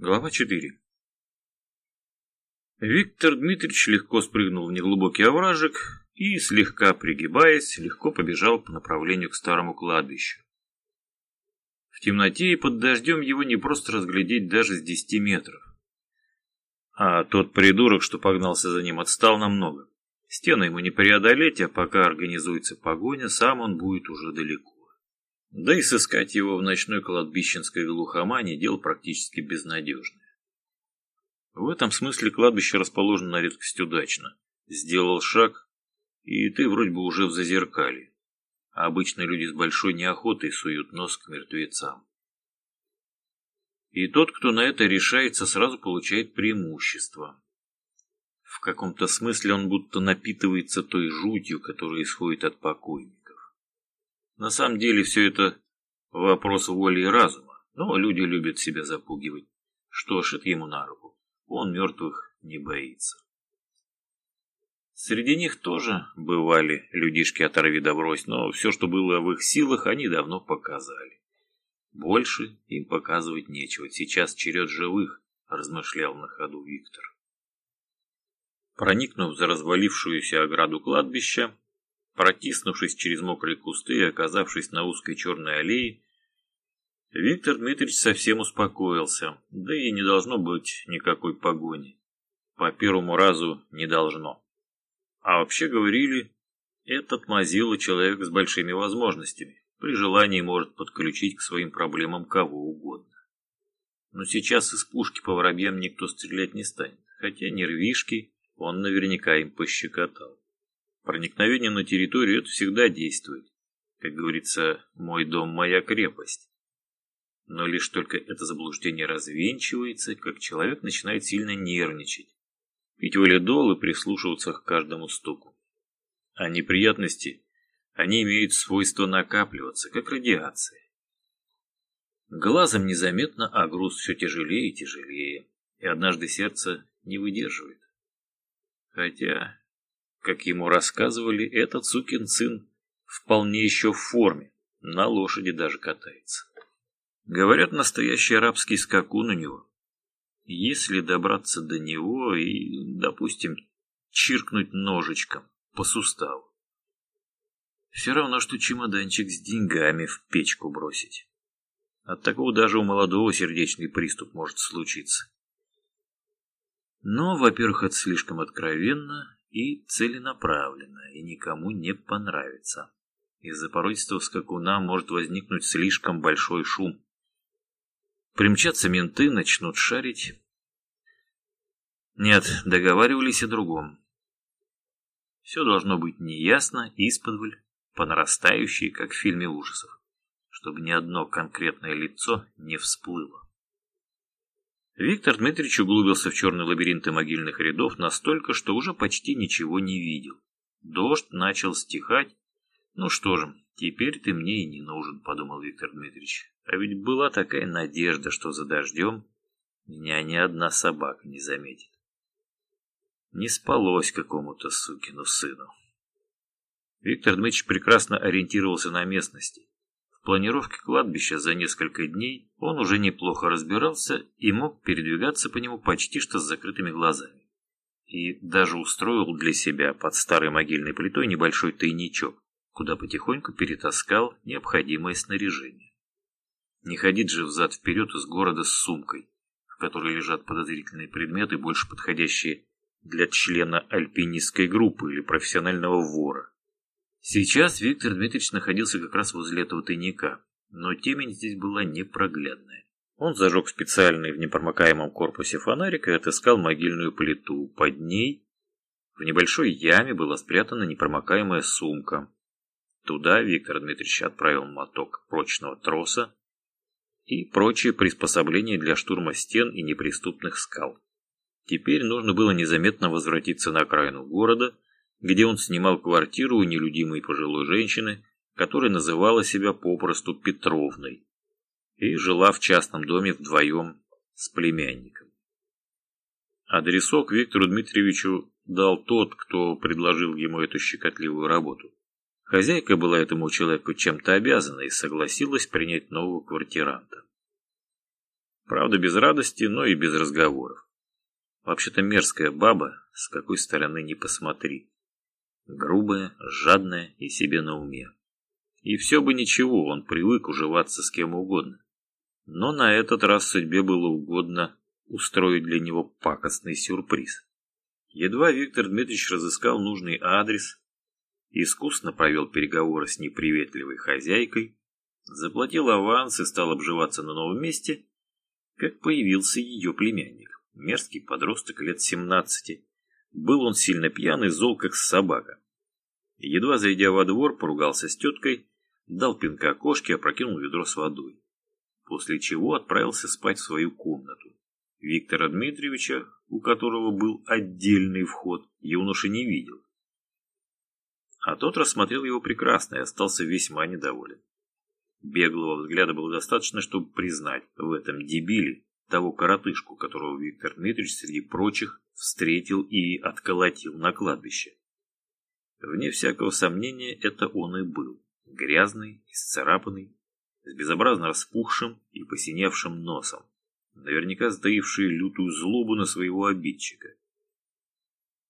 Глава 4 Виктор Дмитриевич легко спрыгнул в неглубокий овражек и, слегка пригибаясь, легко побежал по направлению к старому кладбищу. В темноте и под дождем его не просто разглядеть даже с десяти метров. А тот придурок, что погнался за ним, отстал намного. Стены ему не преодолеть, а пока организуется погоня, сам он будет уже далеко. Да и сыскать его в ночной кладбищенской глухомане дело практически безнадежное. В этом смысле кладбище расположено на редкость удачно. Сделал шаг, и ты вроде бы уже в зазеркале. А обычно люди с большой неохотой суют нос к мертвецам. И тот, кто на это решается, сразу получает преимущество. В каком-то смысле он будто напитывается той жутью, которая исходит от покойника. На самом деле все это вопрос воли и разума, но люди любят себя запугивать. Что ж, это ему на руку. Он мертвых не боится. Среди них тоже бывали людишки оторви да брось, но все, что было в их силах, они давно показали. Больше им показывать нечего. Сейчас черед живых, размышлял на ходу Виктор. Проникнув за развалившуюся ограду кладбища, Протиснувшись через мокрые кусты и оказавшись на узкой черной аллее, Виктор Дмитриевич совсем успокоился, да и не должно быть никакой погони. По первому разу не должно. А вообще говорили, этот Мазила человек с большими возможностями, при желании может подключить к своим проблемам кого угодно. Но сейчас из пушки по воробьям никто стрелять не станет, хотя нервишки он наверняка им пощекотал. Проникновение на территорию это всегда действует. Как говорится, мой дом – моя крепость. Но лишь только это заблуждение развенчивается, как человек начинает сильно нервничать, пить валидол и прислушиваться к каждому стуку. А неприятности, они имеют свойство накапливаться, как радиация. Глазом незаметно, а груз все тяжелее и тяжелее, и однажды сердце не выдерживает. Хотя как ему рассказывали, этот сукин сын вполне еще в форме, на лошади даже катается. Говорят, настоящий арабский скакун у него. Если добраться до него и, допустим, чиркнуть ножичком по суставу, все равно, что чемоданчик с деньгами в печку бросить. От такого даже у молодого сердечный приступ может случиться. Но, во-первых, это слишком откровенно, и целенаправленно, и никому не понравится. Из-за породистого скакуна может возникнуть слишком большой шум. Примчатся менты, начнут шарить. Нет, договаривались о другом. Все должно быть неясно, исподволь, по как в фильме ужасов, чтобы ни одно конкретное лицо не всплыло. Виктор Дмитриевич углубился в черные лабиринты могильных рядов настолько, что уже почти ничего не видел. Дождь начал стихать. «Ну что же, теперь ты мне и не нужен», — подумал Виктор Дмитриевич. «А ведь была такая надежда, что за дождем меня ни одна собака не заметит». Не спалось какому-то сукину сыну. Виктор Дмитриевич прекрасно ориентировался на местности планировке кладбища за несколько дней он уже неплохо разбирался и мог передвигаться по нему почти что с закрытыми глазами. И даже устроил для себя под старой могильной плитой небольшой тайничок, куда потихоньку перетаскал необходимое снаряжение. Не ходить же взад-вперед из города с сумкой, в которой лежат подозрительные предметы, больше подходящие для члена альпинистской группы или профессионального вора. Сейчас Виктор Дмитриевич находился как раз возле этого тайника, но темень здесь была непроглядная. Он зажег специальный в непромокаемом корпусе фонарик и отыскал могильную плиту. Под ней в небольшой яме была спрятана непромокаемая сумка. Туда Виктор Дмитриевич отправил моток прочного троса и прочие приспособления для штурма стен и неприступных скал. Теперь нужно было незаметно возвратиться на окраину города – где он снимал квартиру у нелюдимой пожилой женщины, которая называла себя попросту Петровной, и жила в частном доме вдвоем с племянником. Адресок Виктору Дмитриевичу дал тот, кто предложил ему эту щекотливую работу. Хозяйка была этому человеку чем-то обязана и согласилась принять нового квартиранта. Правда, без радости, но и без разговоров. Вообще-то мерзкая баба, с какой стороны не посмотри. Грубая, жадная и себе на уме. И все бы ничего, он привык уживаться с кем угодно. Но на этот раз судьбе было угодно устроить для него пакостный сюрприз. Едва Виктор Дмитриевич разыскал нужный адрес, искусно провел переговоры с неприветливой хозяйкой, заплатил аванс и стал обживаться на новом месте, как появился ее племянник, мерзкий подросток лет семнадцати. Был он сильно пьян и зол, как собака. Едва зайдя во двор, поругался с теткой, дал пинка кошке, опрокинул ведро с водой. После чего отправился спать в свою комнату. Виктора Дмитриевича, у которого был отдельный вход, юноша не видел. А тот рассмотрел его прекрасно и остался весьма недоволен. Беглого взгляда было достаточно, чтобы признать в этом дебиле того коротышку, которого Виктор Дмитриевич среди прочих встретил и отколотил на кладбище. Вне всякого сомнения, это он и был. Грязный, исцарапанный, с безобразно распухшим и посиневшим носом, наверняка сдаивший лютую злобу на своего обидчика.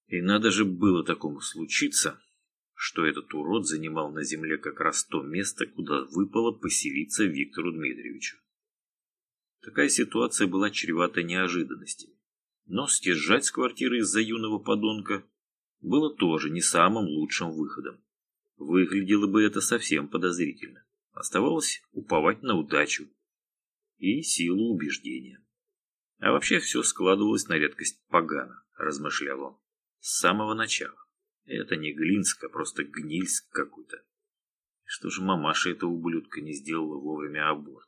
И надо же было такому случиться, что этот урод занимал на земле как раз то место, куда выпало поселиться Виктору Дмитриевичу. Такая ситуация была чревата неожиданностями. Но съезжать с квартиры из-за юного подонка было тоже не самым лучшим выходом. Выглядело бы это совсем подозрительно. Оставалось уповать на удачу и силу убеждения. А вообще все складывалось на редкость погано, размышлял он, с самого начала. Это не Глинск, а просто Гнильск какой-то. Что же мамаша этого ублюдка не сделала вовремя аборт?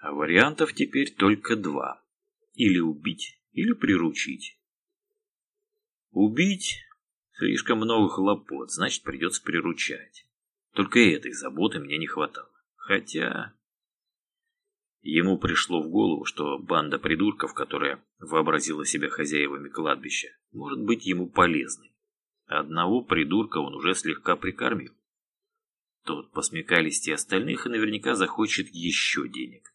А вариантов теперь только два. Или убить, или приручить. Убить слишком много хлопот, значит придется приручать. Только этой заботы мне не хватало. Хотя... Ему пришло в голову, что банда придурков, которая вообразила себя хозяевами кладбища, может быть ему полезной. Одного придурка он уже слегка прикормил. Тот по смекалисти остальных и наверняка захочет еще денег.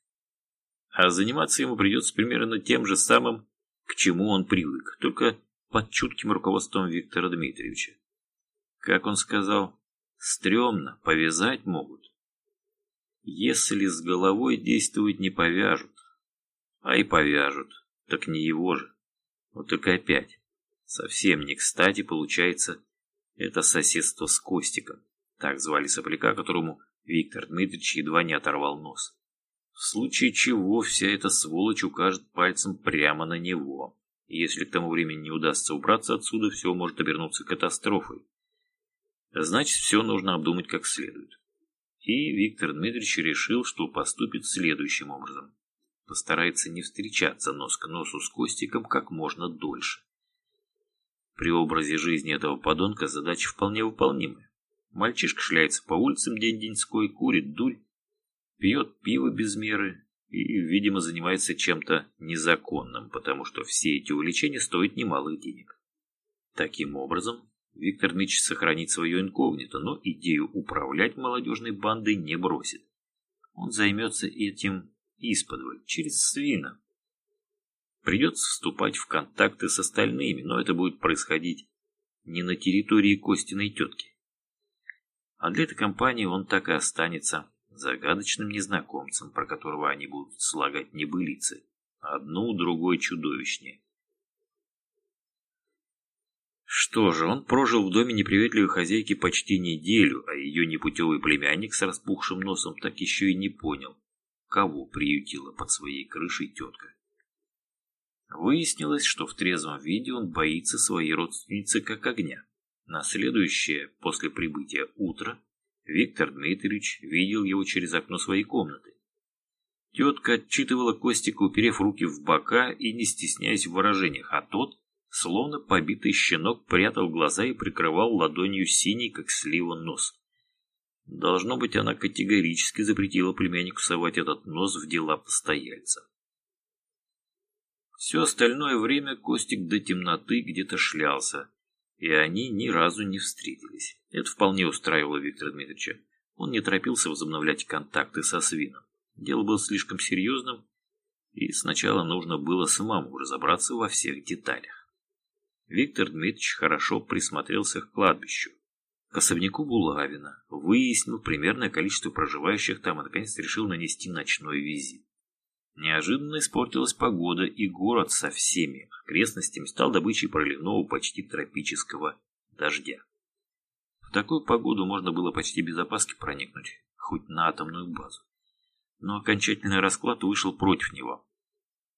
А заниматься ему придется примерно тем же самым, к чему он привык, только под чутким руководством Виктора Дмитриевича. Как он сказал, стрёмно, повязать могут. Если с головой действовать не повяжут, а и повяжут, так не его же. Вот только опять. Совсем не кстати получается это соседство с Костиком. Так звали сопляка, которому Виктор Дмитриевич едва не оторвал нос. В случае чего вся эта сволочь укажет пальцем прямо на него. И если к тому времени не удастся убраться отсюда, все может обернуться катастрофой. Значит, все нужно обдумать как следует. И Виктор Дмитриевич решил, что поступит следующим образом. Постарается не встречаться нос к носу с Костиком как можно дольше. При образе жизни этого подонка задача вполне выполнимая. Мальчишка шляется по улицам день-деньской, курит дурь, пьет пиво без меры и, видимо, занимается чем-то незаконным, потому что все эти увлечения стоят немалых денег. Таким образом, Виктор Мич сохранит свое инкогнито, но идею управлять молодежной бандой не бросит. Он займется этим исподволь, через свина, Придется вступать в контакты с остальными, но это будет происходить не на территории Костиной тетки. А для этой компании он так и останется загадочным незнакомцем, про которого они будут слагать небылицы, одну другой чудовищнее. Что же, он прожил в доме неприветливой хозяйки почти неделю, а ее непутевый племянник с распухшим носом так еще и не понял, кого приютила под своей крышей тетка. Выяснилось, что в трезвом виде он боится своей родственницы как огня. На следующее, после прибытия утро, Виктор Дмитриевич видел его через окно своей комнаты. Тетка отчитывала Костика, уперев руки в бока и не стесняясь в выражениях, а тот, словно побитый щенок, прятал глаза и прикрывал ладонью синий, как слива, нос. Должно быть, она категорически запретила племяннику совать этот нос в дела постояльца. Все остальное время Костик до темноты где-то шлялся, и они ни разу не встретились. Это вполне устраивало Виктора Дмитриевича. Он не торопился возобновлять контакты со свином. Дело было слишком серьезным, И сначала нужно было самому разобраться во всех деталях. Виктор Дмитриевич хорошо присмотрелся к кладбищу, к особняку Булавина, выяснил примерное количество проживающих там и наконец решил нанести ночной визит. Неожиданно испортилась погода, и город со всеми окрестностями стал добычей проливного почти тропического дождя. В такую погоду можно было почти без опаски проникнуть, хоть на атомную базу. Но окончательный расклад вышел против него.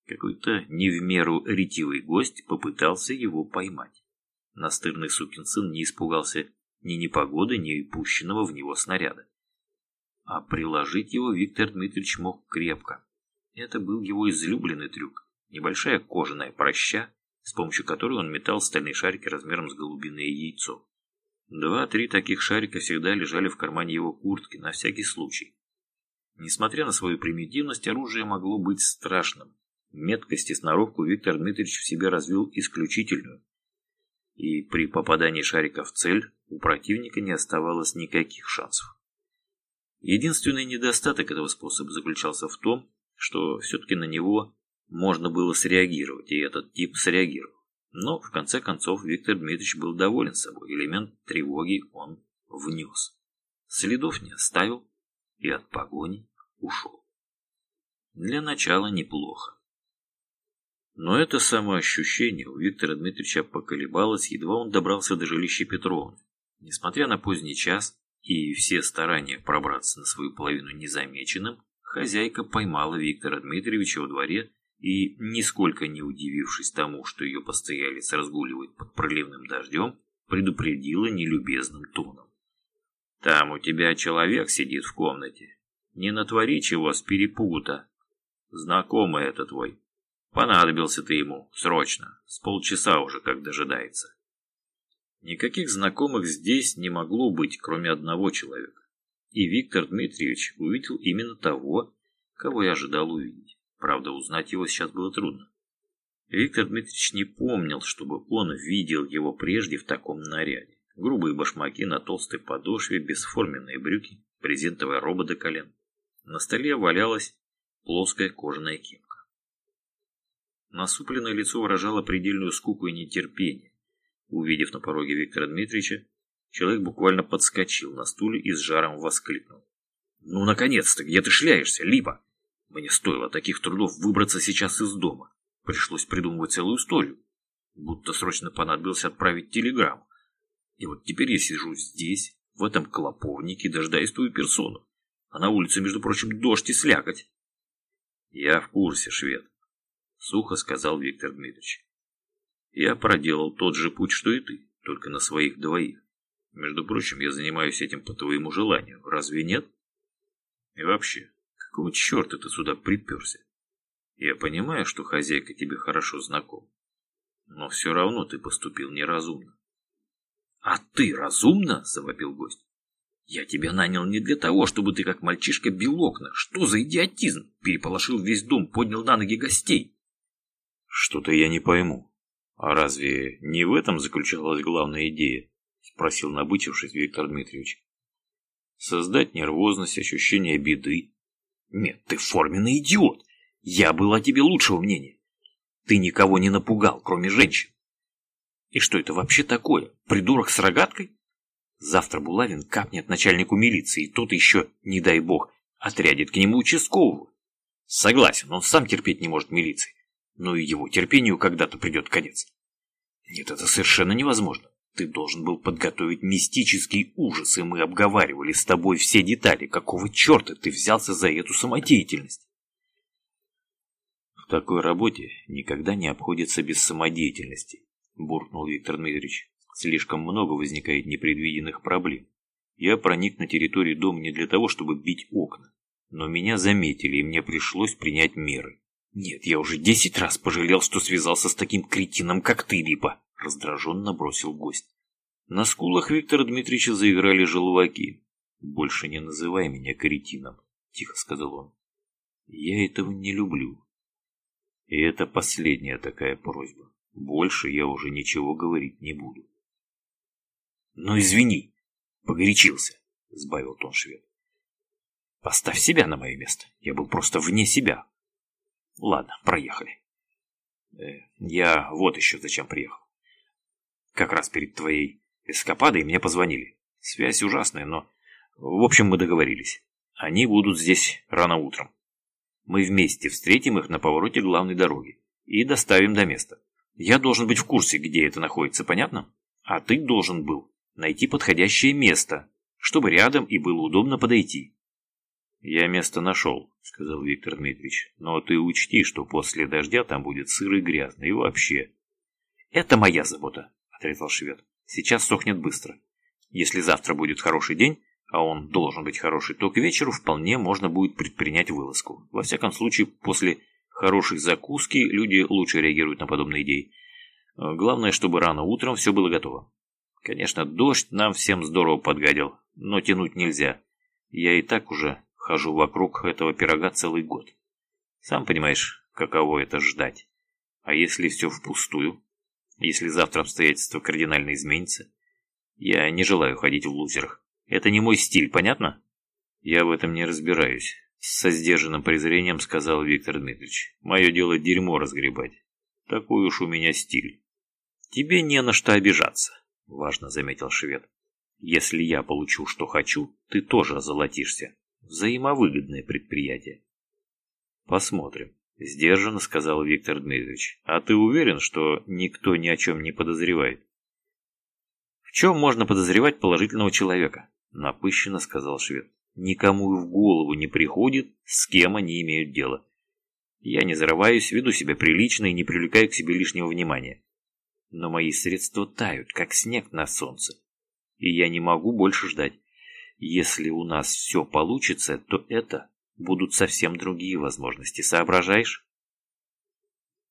Какой-то не в меру ретивый гость попытался его поймать. Настырный сукин сын не испугался ни непогоды, ни пущенного в него снаряда. А приложить его Виктор Дмитриевич мог крепко. Это был его излюбленный трюк. Небольшая кожаная проща, с помощью которой он метал стальные шарики размером с голубиное яйцо. Два-три таких шарика всегда лежали в кармане его куртки, на всякий случай. Несмотря на свою примитивность, оружие могло быть страшным. Меткость и сноровку Виктор Дмитриевич в себе развил исключительную. И при попадании шарика в цель у противника не оставалось никаких шансов. Единственный недостаток этого способа заключался в том, что все-таки на него можно было среагировать, и этот тип среагировал. Но, в конце концов, Виктор Дмитриевич был доволен собой. Элемент тревоги он внес. Следов не оставил и от погони ушел. Для начала неплохо. Но это самоощущение у Виктора Дмитриевича поколебалось, едва он добрался до жилища Петровны. Несмотря на поздний час и все старания пробраться на свою половину незамеченным, хозяйка поймала Виктора Дмитриевича во дворе и, нисколько не удивившись тому, что ее постоялец разгуливает под проливным дождем, предупредила нелюбезным тоном. «Там у тебя человек сидит в комнате. Не натвори чего с перепугу-то. Знакомый это твой. Понадобился ты ему, срочно, с полчаса уже как дожидается». Никаких знакомых здесь не могло быть, кроме одного человека. И Виктор Дмитриевич увидел именно того, кого я ожидал увидеть. Правда, узнать его сейчас было трудно. Виктор Дмитриевич не помнил, чтобы он видел его прежде в таком наряде. Грубые башмаки на толстой подошве, бесформенные брюки, брезентовая роба до колен. На столе валялась плоская кожаная кепка. Насупленное лицо выражало предельную скуку и нетерпение. Увидев на пороге Виктора Дмитриевича, человек буквально подскочил на стуле и с жаром воскликнул. «Ну, наконец-то! Где ты шляешься, Липа?» Мне стоило таких трудов выбраться сейчас из дома. Пришлось придумывать целую историю. Будто срочно понадобилось отправить телеграмму. И вот теперь я сижу здесь, в этом клоповнике, дожидаясь твою персону. А на улице, между прочим, дождь и слякоть. Я в курсе, швед. Сухо сказал Виктор Дмитриевич. Я проделал тот же путь, что и ты, только на своих двоих. Между прочим, я занимаюсь этим по твоему желанию. Разве нет? И вообще, Какого черта ты сюда приперся? Я понимаю, что хозяйка тебе хорошо знакома, но все равно ты поступил неразумно. А ты разумно? Завопил гость. Я тебя нанял не для того, чтобы ты как мальчишка бил окна. Что за идиотизм? Переполошил весь дом, поднял на ноги гостей. Что-то я не пойму. А разве не в этом заключалась главная идея? Спросил набычившись Виктор Дмитриевич. Создать нервозность, ощущение беды, нет, ты форменный идиот. Я был о тебе лучшего мнения. Ты никого не напугал, кроме женщин. И что это вообще такое? Придурок с рогаткой? Завтра Булавин капнет начальнику милиции, и тот еще, не дай бог, отрядит к нему участкового. Согласен, он сам терпеть не может милиции. Но и его терпению когда-то придет конец. Нет, это совершенно невозможно. Ты должен был подготовить мистический ужас, и мы обговаривали с тобой все детали. Какого черта ты взялся за эту самодеятельность? В такой работе никогда не обходится без самодеятельности, буркнул Виктор Дмитриевич. Слишком много возникает непредвиденных проблем. Я проник на территорию дома не для того, чтобы бить окна. Но меня заметили, и мне пришлось принять меры. Нет, я уже десять раз пожалел, что связался с таким кретином, как ты, Липа раздраженно бросил гость. На скулах Виктора Дмитриевича заиграли желваки. «Больше не называй меня каретином», — тихо сказал он. «Я этого не люблю. И это последняя такая просьба. Больше я уже ничего говорить не буду». «Ну, извини, погорячился», — сбавил тон швед. «Поставь себя на мое место. Я был просто вне себя. Ладно, проехали. Э, я вот еще зачем приехал. Как раз перед твоей эскападой мне позвонили. Связь ужасная, но... В общем, мы договорились. Они будут здесь рано утром. Мы вместе встретим их на повороте главной дороги и доставим до места. Я должен быть в курсе, где это находится, понятно? А ты должен был найти подходящее место, чтобы рядом и было удобно подойти. «Я место нашел», — сказал Виктор Дмитриевич. «Но ты учти, что после дождя там будет сыро и грязно, и вообще». «Это моя забота», — отрезал швед. «Сейчас сохнет быстро. Если завтра будет хороший день, а он должен быть хороший, то к вечеру вполне можно будет предпринять вылазку. Во всяком случае, после хорошей закуски люди лучше реагируют на подобные идеи. Главное, чтобы рано утром все было готово. Конечно, дождь нам всем здорово подгадил, но тянуть нельзя. Я и так уже хожу вокруг этого пирога целый год. Сам понимаешь, каково это ждать. А если все впустую? Если завтра обстоятельства кардинально изменятся? Я не желаю ходить в лузерах. Это не мой стиль, понятно? Я в этом не разбираюсь. Со сдержанным презрением сказал Виктор Дмитриевич. Мое дело дерьмо разгребать. Такой уж у меня стиль. Тебе не на что обижаться, важно заметил швед. Если я получу, что хочу, ты тоже озолотишься. Взаимовыгодное предприятие. Посмотрим, сдержанно сказал Виктор Дмитриевич. А ты уверен, что никто ни о чем не подозревает? В чем можно подозревать положительного человека? Напыщенно сказал швед. Никому и в голову не приходит, с кем они имеют дело. Я не зарываюсь, веду себя прилично и не привлекаю к себе лишнего внимания. Но мои средства тают, как снег на солнце. И я не могу больше ждать. Если у нас все получится, то это будут совсем другие возможности. Соображаешь?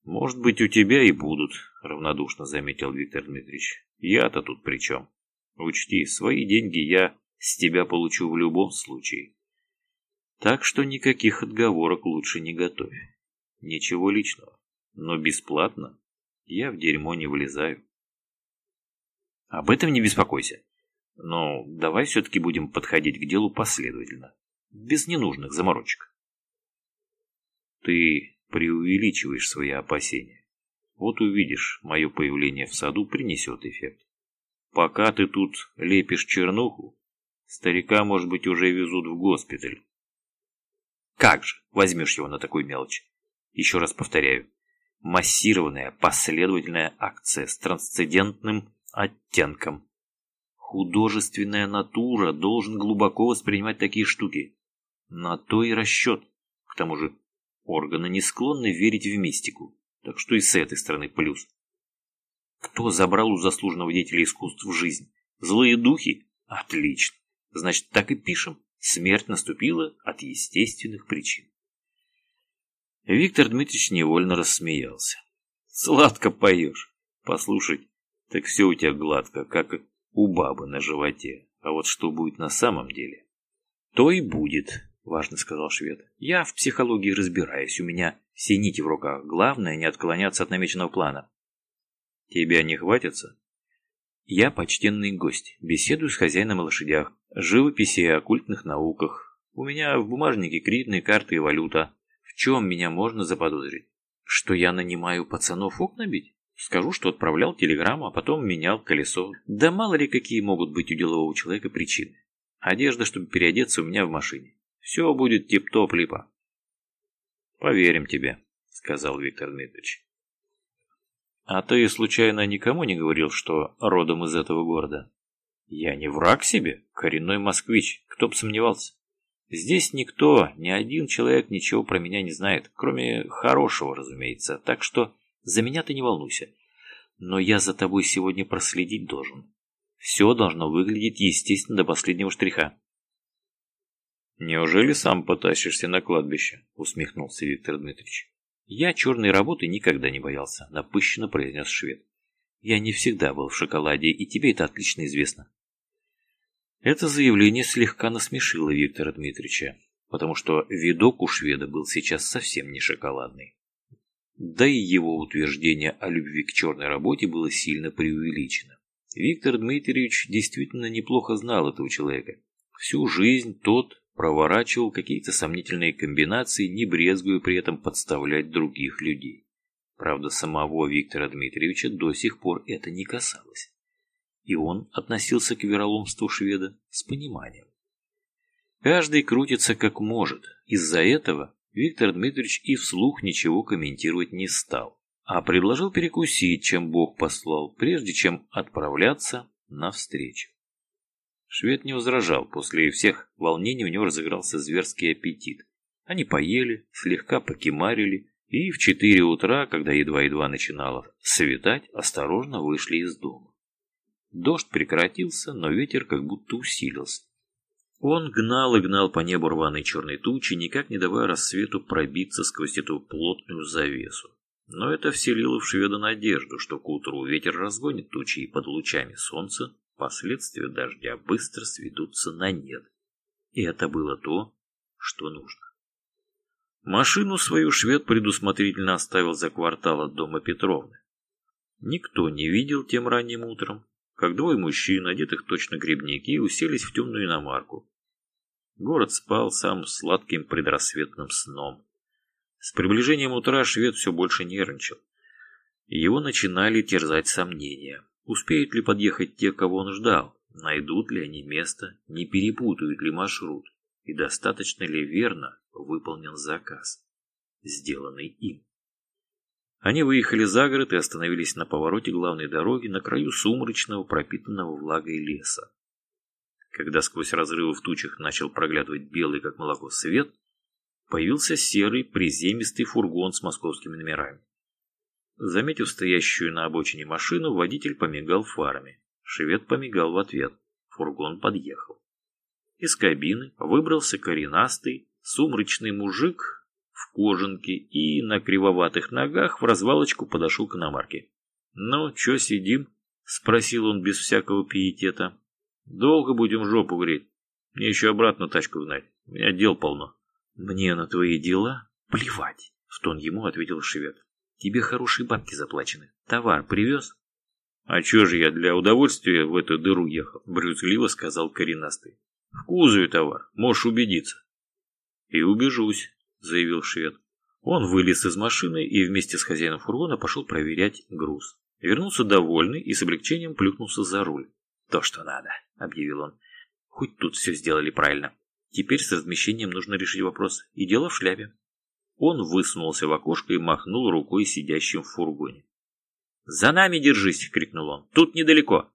Может быть, у тебя и будут, равнодушно заметил Виктор Дмитриевич. Я-то тут при чем? Учти, свои деньги я с тебя получу в любом случае. Так что никаких отговорок лучше не готовь. Ничего личного. Но бесплатно я в дерьмо не влезаю. Об этом не беспокойся. Но давай все-таки будем подходить к делу последовательно, без ненужных заморочек. Ты преувеличиваешь свои опасения. Вот увидишь, мое появление в саду принесет эффект. Пока ты тут лепишь чернуху, старика, может быть, уже везут в госпиталь. Как же возьмешь его на такую мелочь? Еще раз повторяю. Массированная последовательная акция с трансцендентным оттенком. Художественная натура должен глубоко воспринимать такие штуки. На то и расчет. К тому же органы не склонны верить в мистику, так что и с этой стороны плюс. Кто забрал у заслуженного деятеля искусств жизнь? Злые духи? Отлично. Значит, так и пишем. Смерть наступила от естественных причин. Виктор Дмитриевич невольно рассмеялся. Сладко поешь. Послушай, так все у тебя гладко, как у бабы на животе. А вот что будет на самом деле? То и будет, важно сказал швед. Я в психологии разбираюсь, у меня все нити в руках. Главное не отклоняться от намеченного плана. Тебя не хватится? Я почтенный гость, беседую с хозяином о лошадях, живописи и оккультных науках. У меня в бумажнике кредитные карты и валюта. В чем меня можно заподозрить? Что я нанимаю пацанов окна бить? Скажу, что отправлял телеграмму, а потом менял колесо. Да мало ли какие могут быть у делового человека причины. Одежда, чтобы переодеться у меня в машине. Все будет тип-топ, липа. Поверим тебе, сказал Виктор Дмитриевич. А ты, случайно, никому не говорил, что родом из этого города? Я не враг себе, коренной москвич, кто бы сомневался. Здесь никто, ни один человек ничего про меня не знает, кроме хорошего, разумеется, так что за меня ты не волнуйся. Но я за тобой сегодня проследить должен. Все должно выглядеть естественно до последнего штриха. «Неужели сам потащишься на кладбище?» — усмехнулся Виктор Дмитриевич. «Я черной работы никогда не боялся», — напыщенно произнес швед. «Я не всегда был в шоколаде, и тебе это отлично известно». Это заявление слегка насмешило Виктора Дмитриевича, потому что видок у шведа был сейчас совсем не шоколадный. Да и его утверждение о любви к черной работе было сильно преувеличено. Виктор Дмитриевич действительно неплохо знал этого человека. Всю жизнь тот проворачивал какие-то сомнительные комбинации, не брезгуя при этом подставлять других людей. Правда, самого Виктора Дмитриевича до сих пор это не касалось. И он относился к вероломству шведа с пониманием. Каждый крутится как может. Из-за этого Виктор Дмитриевич и вслух ничего комментировать не стал, а предложил перекусить, чем Бог послал, прежде чем отправляться навстречу. Швед не возражал, после всех волнений у него разыгрался зверский аппетит. Они поели, слегка покемарили, и в четыре утра, когда едва-едва начинало светать, осторожно вышли из дома. Дождь прекратился, но ветер как будто усилился. Он гнал и гнал по небу рваной черной тучи, никак не давая рассвету пробиться сквозь эту плотную завесу. Но это вселило в шведа надежду, что к утру ветер разгонит тучи и под лучами солнца последствия дождя быстро сведутся на нет. И это было то, что нужно. Машину свою швед предусмотрительно оставил за квартал от дома Петровны. Никто не видел тем ранним утром, как двое мужчин, одетых точно грибники, уселись в темную иномарку. Город спал самым сладким предрассветным сном. С приближением утра швед все больше нервничал. Его начинали терзать сомнения. Успеют ли подъехать те, кого он ждал? Найдут ли они место? Не перепутают ли маршрут? И достаточно ли верно выполнен заказ, сделанный им. Они выехали за город и остановились на повороте главной дороги на краю сумрачного, пропитанного влагой леса. Когда сквозь разрывы в тучах начал проглядывать белый, как молоко, свет, появился серый приземистый фургон с московскими номерами. Заметив стоящую на обочине машину, водитель помигал фарами. Швед помигал в ответ. Фургон подъехал. Из кабины выбрался коренастый, Сумрачный мужик в кожанке и на кривоватых ногах в развалочку подошел к иномарке. «Ну, чё сидим?» — спросил он без всякого пиетета. «Долго будем жопу греть? Мне еще обратно тачку гнать. У меня дел полно». «Мне на твои дела плевать», — в тон ему ответил швед. «Тебе хорошие бабки заплачены. Товар привез?» «А чё же я для удовольствия в эту дыру ехал?» — брюзгливо сказал коренастый. «В кузове товар, можешь убедиться». «И убежусь», — заявил швед. Он вылез из машины и вместе с хозяином фургона пошел проверять груз. Вернулся довольный и с облегчением плюхнулся за руль. «То, что надо», — объявил он. «Хоть тут все сделали правильно. Теперь с размещением нужно решить вопрос. И дело в шляпе». Он высунулся в окошко и махнул рукой сидящим в фургоне. «За нами держись!» — крикнул он. «Тут недалеко!»